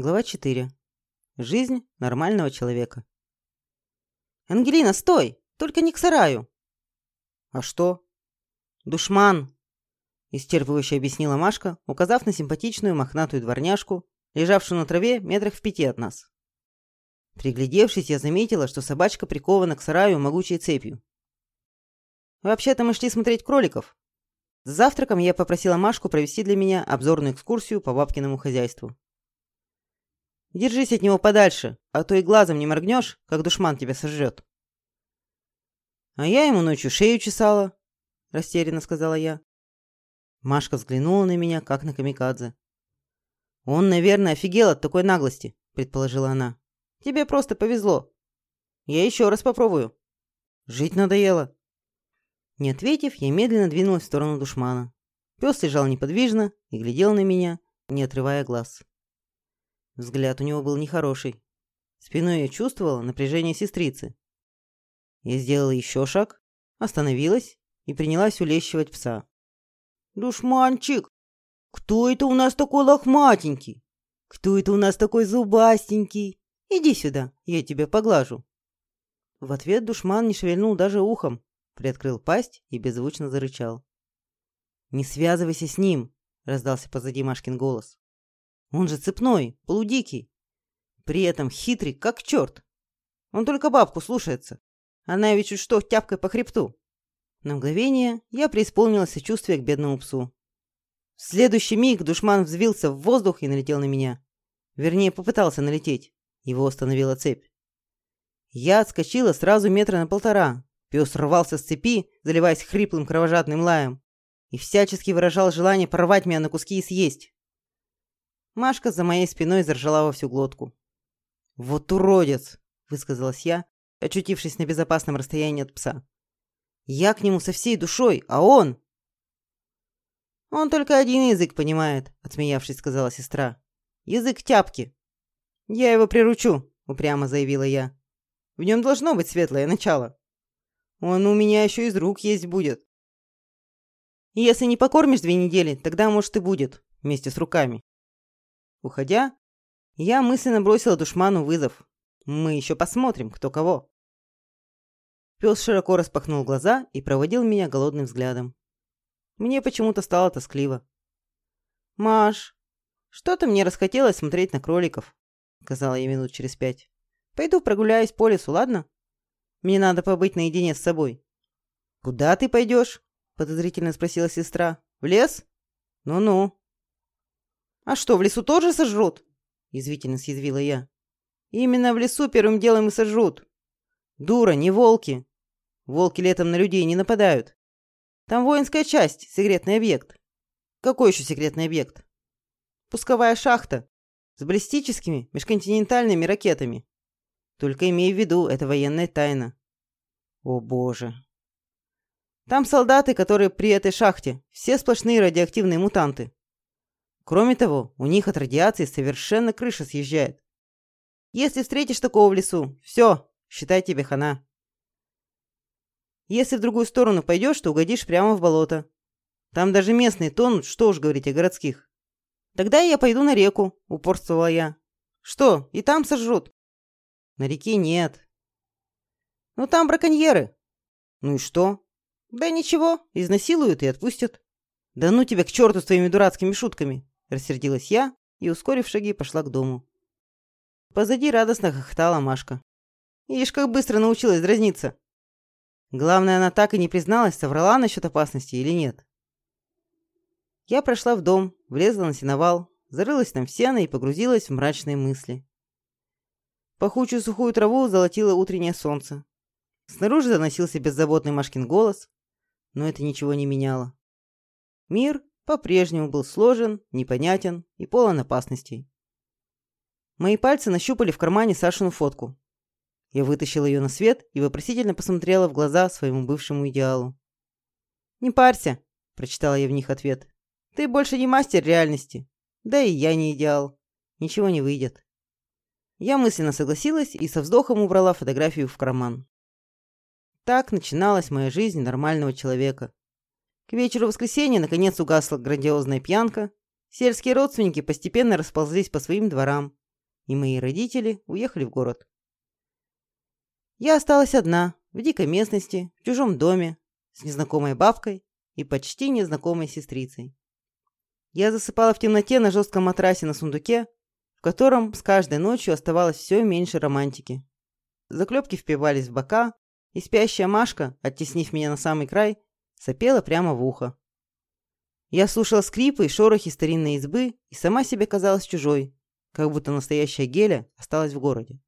Глава 4. Жизнь нормального человека. «Ангелина, стой! Только не к сараю!» «А что?» «Душман!» – истерпывающе объяснила Машка, указав на симпатичную мохнатую дворняжку, лежавшую на траве метрах в пяти от нас. Приглядевшись, я заметила, что собачка прикована к сараю могучей цепью. Вообще-то мы шли смотреть кроликов. С завтраком я попросила Машку провести для меня обзорную экскурсию по бабкиному хозяйству. Держись от него подальше, а то и глазом не моргнешь, как душман тебя сожрет. А я ему ночью шею чесала, растерянно сказала я. Машка взглянула на меня, как на камикадзе. Он, наверное, офигел от такой наглости, предположила она. Тебе просто повезло. Я еще раз попробую. Жить надоело. Не ответив, я медленно двинулась в сторону душмана. Пес лежал неподвижно и глядел на меня, не отрывая глаз. Взгляд у него был нехороший. Спиной я чувствовала напряжение сестрицы. Я сделала еще шаг, остановилась и принялась улещивать пса. «Душманчик, кто это у нас такой лохматенький? Кто это у нас такой зубастенький? Иди сюда, я тебя поглажу». В ответ душман не шевельнул даже ухом, приоткрыл пасть и беззвучно зарычал. «Не связывайся с ним!» — раздался позади Машкин голос. Он же цепной, полудикий. При этом хитрый, как черт. Он только бабку слушается. Она ведь чуть что тяпкой по хребту. На мгновение я преисполнилась сочувствия к бедному псу. В следующий миг душман взвился в воздух и налетел на меня. Вернее, попытался налететь. Его остановила цепь. Я отскочила сразу метра на полтора. Пес рвался с цепи, заливаясь хриплым кровожадным лаем, и всячески выражал желание порвать меня на куски и съесть. Машка за моей спиной заржала во всю глотку. «Вот уродец!» – высказалась я, очутившись на безопасном расстоянии от пса. «Я к нему со всей душой, а он...» «Он только один язык понимает», – отсмеявшись, сказала сестра. «Язык тяпки». «Я его приручу», – упрямо заявила я. «В нем должно быть светлое начало. Он у меня еще из рук есть будет». «Если не покормишь две недели, тогда, может, и будет, вместе с руками». Уходя, я мысленно бросила душману вызов. Мы еще посмотрим, кто кого. Пес широко распахнул глаза и проводил меня голодным взглядом. Мне почему-то стало тоскливо. «Маш, что-то мне расхотелось смотреть на кроликов», — сказала я минут через пять. «Пойду прогуляюсь по лесу, ладно? Мне надо побыть наедине с собой». «Куда ты пойдешь?» — подозрительно спросила сестра. «В лес?» «Ну-ну». «А что, в лесу тоже сожрут?» – язвительно съязвила я. «Именно в лесу первым делом и сожрут. Дура, не волки. Волки летом на людей не нападают. Там воинская часть, секретный объект. Какой еще секретный объект? Пусковая шахта с баллистическими межконтинентальными ракетами. Только имей в виду, это военная тайна. О боже. Там солдаты, которые при этой шахте, все сплошные радиоактивные мутанты. Кроме того, у них от радиации совершенно крыша съезжает. Если встретишь такого в лесу, все, считай тебе хана. Если в другую сторону пойдешь, то угодишь прямо в болото. Там даже местные тонут, что уж говорить о городских. Тогда я пойду на реку, упорствовала я. Что, и там сожрут? На реке нет. Ну там браконьеры. Ну и что? Да ничего, изнасилуют и отпустят. Да ну тебя к черту с твоими дурацкими шутками. Рассердилась я и, ускорив шаги, пошла к дому. Позади радостно хохотала Машка. Ишь, как быстро научилась дразниться. Главное, она так и не призналась, соврала насчет опасности или нет. Я прошла в дом, влезла на сеновал, зарылась там в сено и погрузилась в мрачные мысли. Пахучую сухую траву золотило утреннее солнце. Снаружи доносился беззаботный Машкин голос, но это ничего не меняло. Мир по-прежнему был сложен, непонятен и полон опасностей. Мои пальцы нащупали в кармане Сашину фотку. Я вытащила ее на свет и вопросительно посмотрела в глаза своему бывшему идеалу. «Не парься», – прочитала я в них ответ. «Ты больше не мастер реальности. Да и я не идеал. Ничего не выйдет». Я мысленно согласилась и со вздохом убрала фотографию в карман. Так начиналась моя жизнь нормального человека. К вечеру воскресенья наконец угасла грандиозная пьянка. Сельские родственники постепенно расползлись по своим дворам, и мои родители уехали в город. Я осталась одна, в дикой местности, в чужом доме, с незнакомой бабкой и почти незнакомой сестрицей. Я засыпала в темноте на жестком матрасе на сундуке, в котором с каждой ночью оставалось все меньше романтики. Заклепки впивались в бока, и спящая Машка, оттеснив меня на самый край, сопела прямо в ухо. Я слушала скрипы и шорохи старинной избы и сама себе казалась чужой, как будто настоящая Геля осталась в городе.